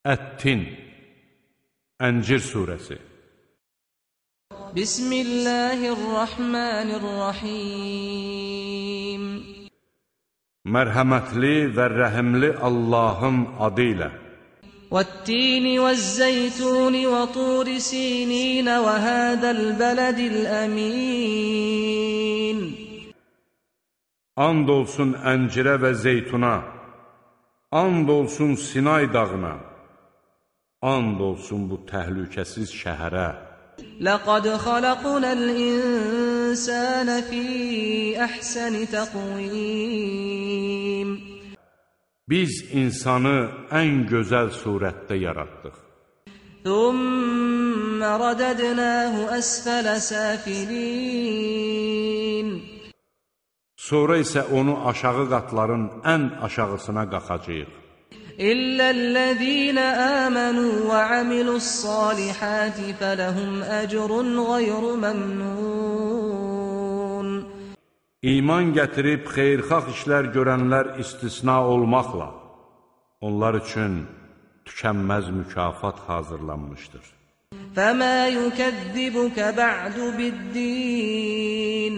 Ət-Tin Əncir surəsi Bismillahirrahmanirrahim Mərhəmətli və rəhimli Allahın adı ilə والتين والزيتون وطور سينين وهذا البلد الأمين And olsun əncirə və zeytuna, and olsun Sinay dağına, and olsun bu təhlükəsiz şəhərə. Laqad xalaqnal insana fi ahsani taqvim. Biz insanı ən gözəl surətdə yaratdıq. Thumma radadnahu asfala safilin. Sonra isə onu aşağı qatların ən aşağısına qaxacağıq. إلا الذين آمنوا وعملوا الصالحات فلهم أجر غير ممنون İman gətirib xeyirxah işlər görənlər istisna olmaqla, onlar üçün tükənməz mükafat hazırlanmışdır. فما يكذبك بعد بالدين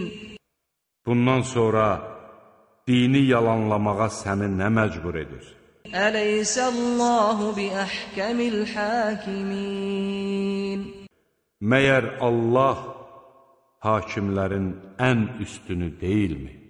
Bundan sonra dini yalanlamağa səni nə məcbur edir? Əleyhissallahu bi əhkəmil hakimin. Məyər Allah hakimlərin ən üstünü deyilmi?